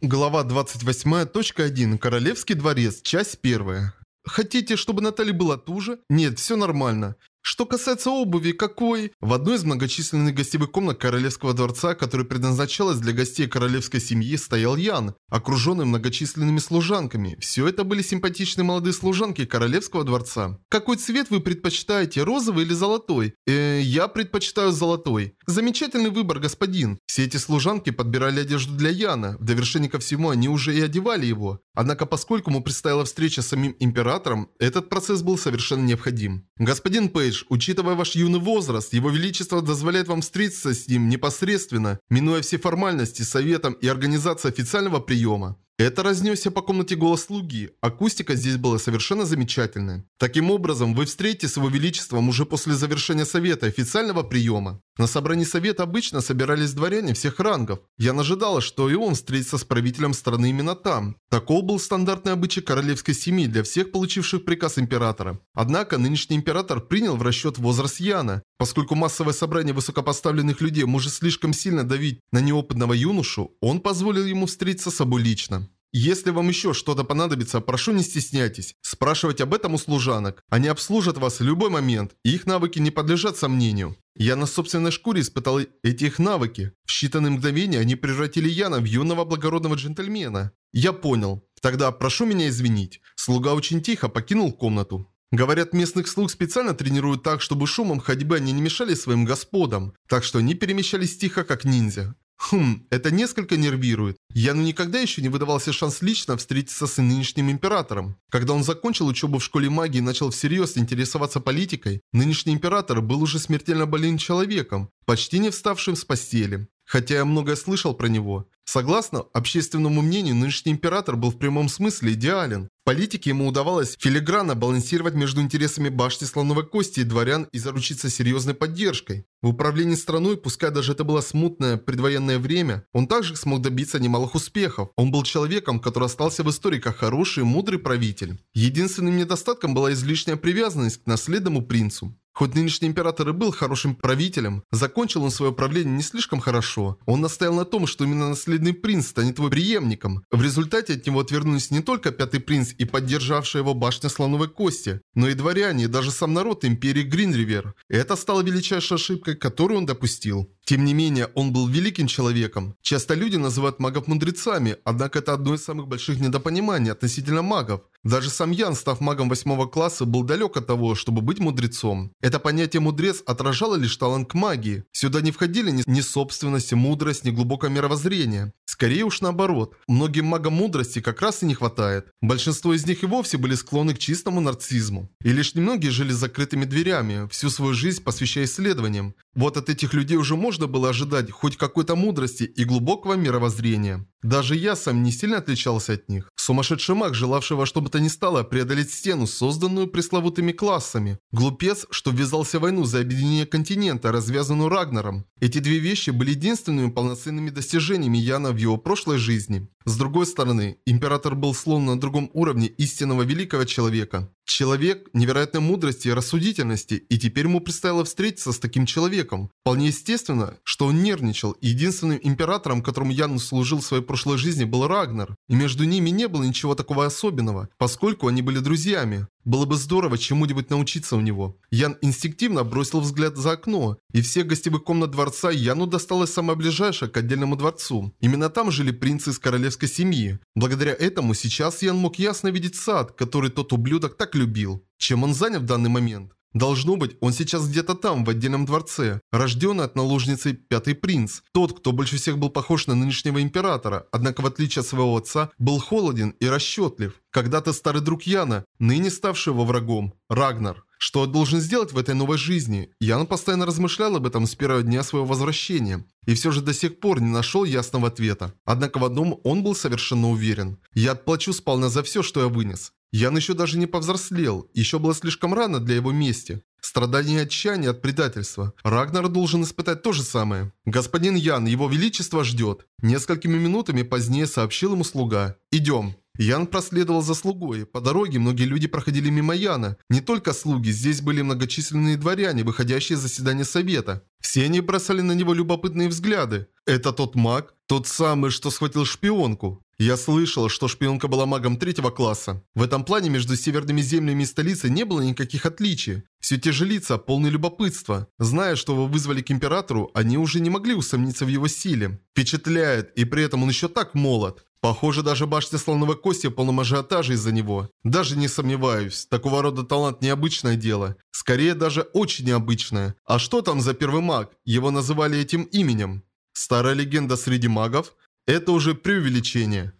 Глава 28.1. Королевский дворец. Часть 1. Хотите, чтобы Натали была туже? Нет, все нормально. Что касается обуви, какой? В одной из многочисленных гостевых комнат Королевского дворца, которая предназначалась для гостей королевской семьи, стоял Ян, окруженный многочисленными служанками. Все это были симпатичные молодые служанки Королевского дворца. Какой цвет вы предпочитаете, розовый или золотой? Э, я предпочитаю золотой. Замечательный выбор, господин. Все эти служанки подбирали одежду для Яна. В довершение ко всему, они уже и одевали его. Однако, поскольку ему предстояла встреча с самим императором, этот процесс был совершенно необходим. Господин Пейдж, учитывая ваш юный возраст, его величество дозволяет вам встретиться с ним непосредственно, минуя все формальности, советом и организацией официального приема. Это разнесся по комнате голос слуги. Акустика здесь была совершенно замечательная. Таким образом, вы встретите с его величеством уже после завершения совета официального приема. На собрании совета обычно собирались дворяне всех рангов. Я ожидала, что и он встретится с правителем страны именно там. Таков был стандартный обычай королевской семьи для всех получивших приказ императора. Однако нынешний император принял в расчет возраст Яна. Поскольку массовое собрание высокопоставленных людей может слишком сильно давить на неопытного юношу, он позволил ему встретиться с собой лично. Если вам еще что-то понадобится, прошу не стесняйтесь. Спрашивать об этом у служанок. Они обслужат вас в любой момент, и их навыки не подлежат сомнению. Я на собственной шкуре испытал эти их навыки. В считанные мгновения они превратили Яна в юного благородного джентльмена. Я понял. Тогда прошу меня извинить. Слуга очень тихо покинул комнату. Говорят, местных слуг специально тренируют так, чтобы шумом ходьбы они не мешали своим господам, так что они перемещались тихо, как ниндзя. Хм, это несколько нервирует. Яну никогда еще не выдавался шанс лично встретиться с нынешним императором. Когда он закончил учебу в школе магии и начал всерьез интересоваться политикой, нынешний император был уже смертельно больным человеком, почти не вставшим с постели. Хотя я многое слышал про него. Согласно общественному мнению, нынешний император был в прямом смысле идеален. В политике ему удавалось филигранно балансировать между интересами башни слоновой кости и дворян и заручиться серьезной поддержкой. В управлении страной, пускай даже это было смутное предвоенное время, он также смог добиться немалых успехов. Он был человеком, который остался в истории как хороший и мудрый правитель. Единственным недостатком была излишняя привязанность к наследному принцу. Хоть нынешний император и был хорошим правителем, закончил он свое правление не слишком хорошо. Он настоял на том, что именно наследный принц станет твой преемником. В результате от него отвернулись не только пятый принц и поддержавшая его башня слоновой кости, но и дворяне, и даже сам народ империи Гринривер. Это стало величайшей ошибкой, которую он допустил. Тем не менее, он был великим человеком. Часто люди называют магов мудрецами, однако это одно из самых больших недопониманий относительно магов. Даже сам Ян, став магом восьмого класса, был далек от того, чтобы быть мудрецом. Это понятие «мудрец» отражало лишь талант к магии. Сюда не входили ни, ни собственность, мудрость, ни глубокое мировоззрение. Скорее уж наоборот. Многим магам мудрости как раз и не хватает. Большинство из них и вовсе были склонны к чистому нарциссизму. И лишь немногие жили закрытыми дверями, всю свою жизнь посвящая исследованиям. Вот от этих людей уже можно было ожидать хоть какой-то мудрости и глубокого мировоззрения. Даже я сам не сильно отличался от них. Сумасшедший маг, желавший во что бы то ни стало преодолеть стену, созданную пресловутыми классами. Глупец, что ввязался в войну за объединение континента, развязанную Рагнаром. Эти две вещи были единственными полноценными достижениями Яна в его прошлой жизни. С другой стороны, император был словно на другом уровне истинного великого человека. Человек невероятной мудрости и рассудительности, и теперь ему предстояло встретиться с таким человеком. Вполне естественно, что он нервничал, и единственным императором, которому Ян служил в своей прошлой жизни, был Рагнар. И между ними не было ничего такого особенного, поскольку они были друзьями. Было бы здорово чему-нибудь научиться у него. Ян инстинктивно бросил взгляд за окно, и всех гостевых комнат дворца Яну досталось самое ближайшее к отдельному дворцу. Именно там жили принцы из королевской семьи. Благодаря этому сейчас Ян мог ясно видеть сад, который тот ублюдок так любил. Чем он занят в данный момент? Должно быть, он сейчас где-то там, в отдельном дворце, рожденный от наложницы Пятый Принц. Тот, кто больше всех был похож на нынешнего императора, однако в отличие от своего отца, был холоден и расчетлив. Когда-то старый друг Яна, ныне ставший его врагом, Рагнар. Что он должен сделать в этой новой жизни? Ян постоянно размышлял об этом с первого дня своего возвращения. И все же до сих пор не нашел ясного ответа. Однако в одном он был совершенно уверен. Я отплачу сполна за все, что я вынес. Ян еще даже не повзрослел, еще было слишком рано для его мести. Страдания и отчаяния от предательства. Рагнар должен испытать то же самое. Господин Ян, его величество ждет. Несколькими минутами позднее сообщил ему слуга. Идем. Ян проследовал за слугой. По дороге многие люди проходили мимо Яна. Не только слуги, здесь были многочисленные дворяне, выходящие из заседания совета. Все они бросали на него любопытные взгляды. Это тот маг? Тот самый, что схватил шпионку? Я слышал, что шпионка была магом третьего класса. В этом плане между северными землями и столицей не было никаких отличий. Все те же лица, полные любопытства. Зная, что вы вызвали к императору, они уже не могли усомниться в его силе. Впечатляет, и при этом он еще так молод. Похоже, даже башня слоновой кости в полном ажиотаже из-за него. Даже не сомневаюсь, такого рода талант необычное дело. Скорее даже очень необычное. А что там за первый маг? Его называли этим именем. Старая легенда среди магов? Это уже преувеличение.